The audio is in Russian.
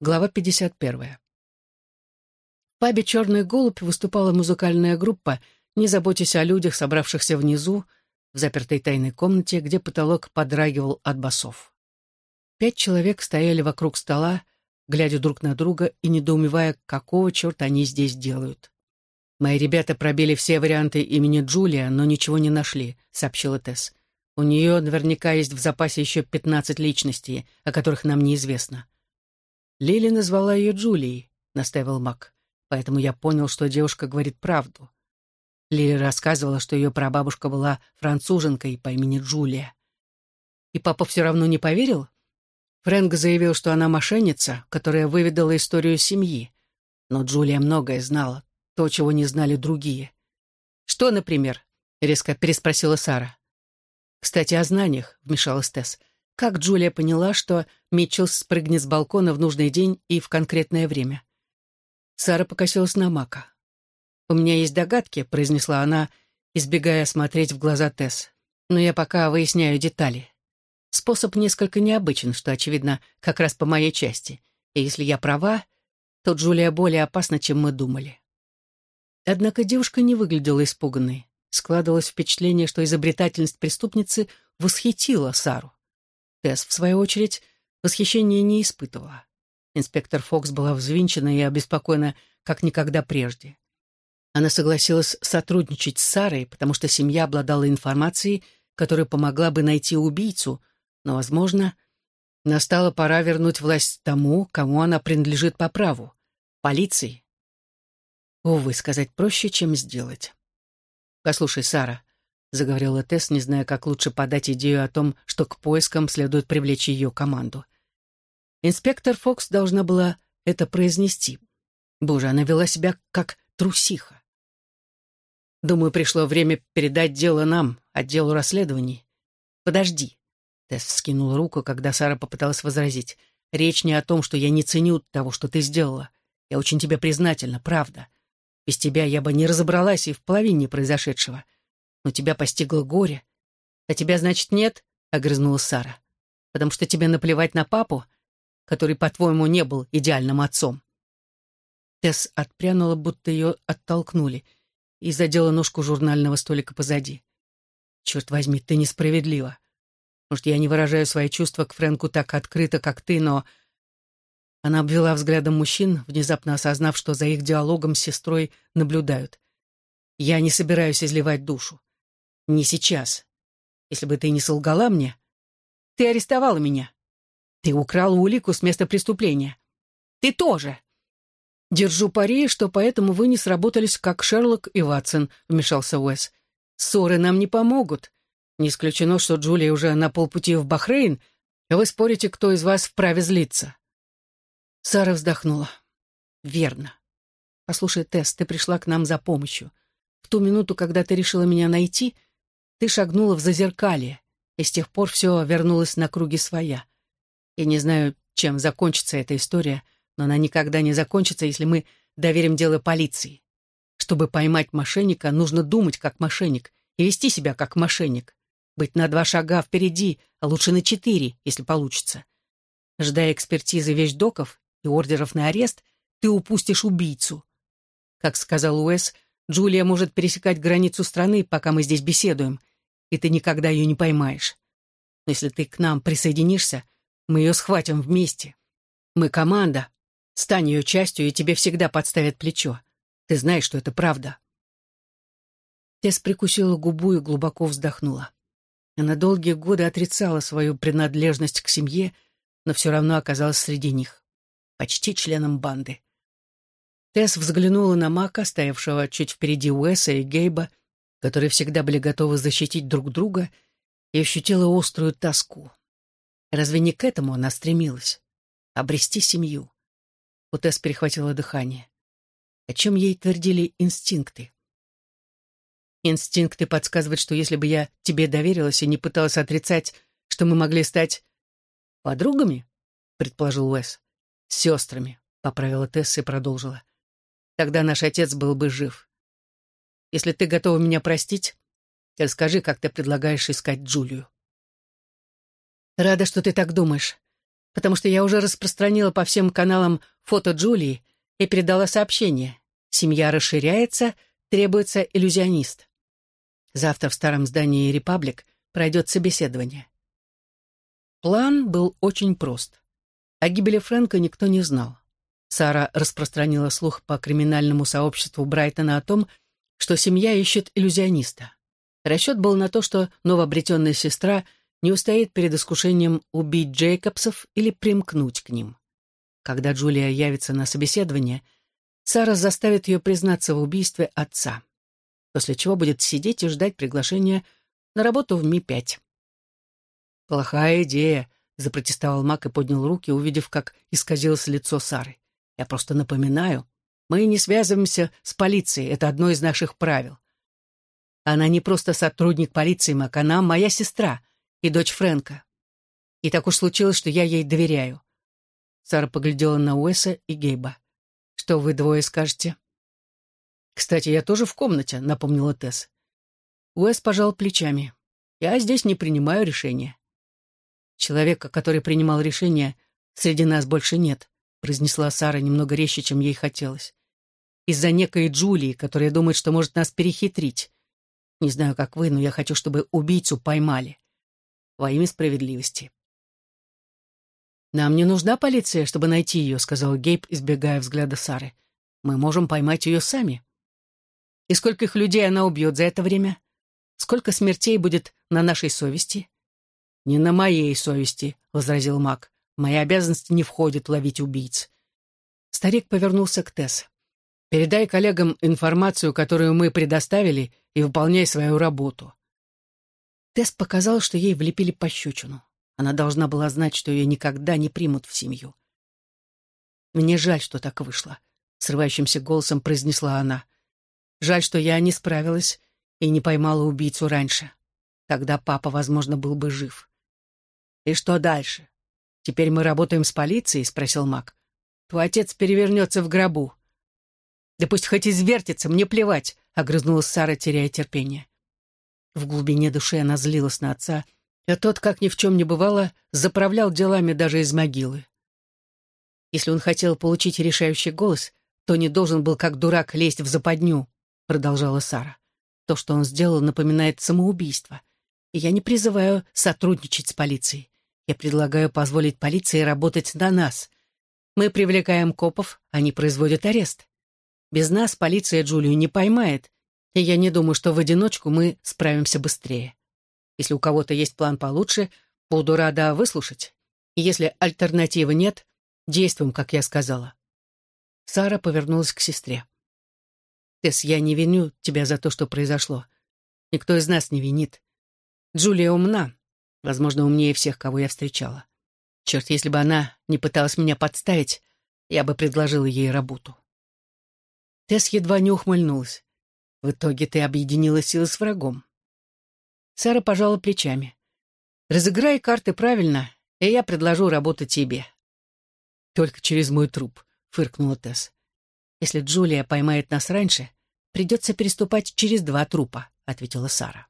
Глава 51. В пабе «Черный голубь» выступала музыкальная группа, не заботясь о людях, собравшихся внизу, в запертой тайной комнате, где потолок подрагивал от басов. Пять человек стояли вокруг стола, глядя друг на друга и недоумевая, какого черта они здесь делают. «Мои ребята пробили все варианты имени Джулия, но ничего не нашли», — сообщила Тесс. «У нее наверняка есть в запасе еще пятнадцать личностей, о которых нам неизвестно». Лили назвала ее Джулией, настаивал Мак. Поэтому я понял, что девушка говорит правду. Лили рассказывала, что ее прабабушка была француженкой по имени Джулия. И папа все равно не поверил? Фрэнк заявил, что она мошенница, которая выведала историю семьи. Но Джулия многое знала, то, чего не знали другие. «Что, например?» — резко переспросила Сара. «Кстати, о знаниях», — вмешалась Тесс. Как Джулия поняла, что Митчелл спрыгнет с балкона в нужный день и в конкретное время? Сара покосилась на Мака. «У меня есть догадки», — произнесла она, избегая смотреть в глаза Тесс. «Но я пока выясняю детали. Способ несколько необычен, что, очевидно, как раз по моей части. И если я права, то Джулия более опасна, чем мы думали». Однако девушка не выглядела испуганной. Складывалось впечатление, что изобретательность преступницы восхитила Сару. Тесс, в свою очередь, восхищения не испытывала. Инспектор Фокс была взвинчена и обеспокоена, как никогда прежде. Она согласилась сотрудничать с Сарой, потому что семья обладала информацией, которая помогла бы найти убийцу, но, возможно, настала пора вернуть власть тому, кому она принадлежит по праву — полиции. Увы, сказать проще, чем сделать. «Послушай, Сара, — заговорила Тесс, не зная, как лучше подать идею о том, что к поискам следует привлечь ее команду. Инспектор Фокс должна была это произнести. Боже, она вела себя как трусиха. Думаю, пришло время передать дело нам, отделу расследований. Подожди. Тесс вскинула руку, когда Сара попыталась возразить. Речь не о том, что я не ценю того, что ты сделала. Я очень тебе признательна, правда. Без тебя я бы не разобралась и в половине произошедшего. — но тебя постигло горе. А тебя, значит, нет?» — огрызнулась Сара. «Потому что тебе наплевать на папу, который, по-твоему, не был идеальным отцом». Тесс отпрянула, будто ее оттолкнули, и задела ножку журнального столика позади. «Черт возьми, ты несправедлива. Может, я не выражаю свои чувства к Фрэнку так открыто, как ты, но...» Она обвела взглядом мужчин, внезапно осознав, что за их диалогом с сестрой наблюдают. «Я не собираюсь изливать душу. Не сейчас. Если бы ты не солгала мне, ты арестовала меня. Ты украла улику с места преступления. Ты тоже. Держу пари, что поэтому вы не сработались, как Шерлок и Ватсон, вмешался Уэс. Ссоры нам не помогут. Не исключено, что Джулия уже на полпути в Бахрейн, а вы спорите, кто из вас вправе злиться. Сара вздохнула. Верно. Послушай, Тесс, ты пришла к нам за помощью. В ту минуту, когда ты решила меня найти — ты шагнула в зазеркалье, и с тех пор все вернулось на круги своя. Я не знаю, чем закончится эта история, но она никогда не закончится, если мы доверим дело полиции. Чтобы поймать мошенника, нужно думать как мошенник и вести себя как мошенник. Быть на два шага впереди, а лучше на четыре, если получится. Ждая экспертизы вещдоков и ордеров на арест, ты упустишь убийцу. Как сказал Уэс, Джулия может пересекать границу страны, пока мы здесь беседуем, и ты никогда ее не поймаешь. Но если ты к нам присоединишься, мы ее схватим вместе. Мы команда. Стань ее частью, и тебе всегда подставят плечо. Ты знаешь, что это правда. Тесс прикусила губу и глубоко вздохнула. Она долгие годы отрицала свою принадлежность к семье, но все равно оказалась среди них, почти членом банды. Тесс взглянула на Мака, стоявшего чуть впереди Уэса и Гейба, которые всегда были готовы защитить друг друга, и ощутила острую тоску. Разве не к этому она стремилась? Обрести семью. У Тесс перехватило дыхание. О чем ей твердили инстинкты? Инстинкты подсказывают, что если бы я тебе доверилась и не пыталась отрицать, что мы могли стать подругами, предположил Уэс. Сестрами, поправила Тесс и продолжила. Тогда наш отец был бы жив. Если ты готова меня простить, расскажи, как ты предлагаешь искать Джулию. Рада, что ты так думаешь. потому что я уже распространила по всем каналам фото Джулии и передала сообщение. Семья расширяется, требуется иллюзионист. Завтра в старом здании «Репаблик» пройдет собеседование. План был очень прост. О гибели Фрэнка никто не знал. Сара распространила слух по криминальному сообществу Брайтона о том, что семья ищет иллюзиониста. Расчет был на то, что новообретенная сестра не устоит перед искушением убить Джейкобсов или примкнуть к ним. Когда Джулия явится на собеседование, Сара заставит ее признаться в убийстве отца, после чего будет сидеть и ждать приглашения на работу в Ми-5. «Плохая идея», — запротестовал Мак и поднял руки, увидев, как исказилось лицо Сары. «Я просто напоминаю, мы не связываемся с полицией, это одно из наших правил. Она не просто сотрудник полиции, Мак, она моя сестра и дочь Фрэнка. И так уж случилось, что я ей доверяю. Сара поглядела на Уэса и Гейба. «Что вы двое скажете?» «Кстати, я тоже в комнате», — напомнила Тесс. Уэс пожал плечами. «Я здесь не принимаю решения». «Человека, который принимал решение, среди нас больше нет», — произнесла Сара немного резче, чем ей хотелось из-за некой Джулии, которая думает, что может нас перехитрить. Не знаю, как вы, но я хочу, чтобы убийцу поймали. Во имя справедливости. «Нам не нужна полиция, чтобы найти ее», — сказал Гейб, избегая взгляда Сары. «Мы можем поймать ее сами». «И сколько их людей она убьет за это время? Сколько смертей будет на нашей совести?» «Не на моей совести», — возразил Мак. «Мои обязанности не входят ловить убийц». Старик повернулся к Тесс. Передай коллегам информацию, которую мы предоставили, и выполняй свою работу». Тесс показал, что ей влепили пощечину. Она должна была знать, что ее никогда не примут в семью. «Мне жаль, что так вышло», — срывающимся голосом произнесла она. «Жаль, что я не справилась и не поймала убийцу раньше. Тогда папа, возможно, был бы жив». «И что дальше? Теперь мы работаем с полицией?» — спросил Мак. «Твой отец перевернется в гробу. «Да пусть хоть извертится, мне плевать», — огрызнулась Сара, теряя терпение. В глубине души она злилась на отца, а тот, как ни в чем не бывало, заправлял делами даже из могилы. Если он хотел получить решающий голос, то не должен был как дурак лезть в западню, продолжала Сара. То, что он сделал, напоминает самоубийство. И я не призываю сотрудничать с полицией. Я предлагаю позволить полиции работать на нас. Мы привлекаем копов, они производят арест. Без нас полиция Джулию не поймает, и я не думаю, что в одиночку мы справимся быстрее. Если у кого-то есть план получше, буду рада выслушать. И если альтернативы нет, действуем, как я сказала». Сара повернулась к сестре. «Тесс, я не виню тебя за то, что произошло. Никто из нас не винит. Джулия умна, возможно, умнее всех, кого я встречала. Черт, если бы она не пыталась меня подставить, я бы предложила ей работу». Тесс едва не ухмыльнулась. В итоге ты объединила силы с врагом. Сара пожала плечами. Разыграй карты правильно, и я предложу работу тебе. Только через мой труп, фыркнула Тесс. Если Джулия поймает нас раньше, придется переступать через два трупа, ответила Сара.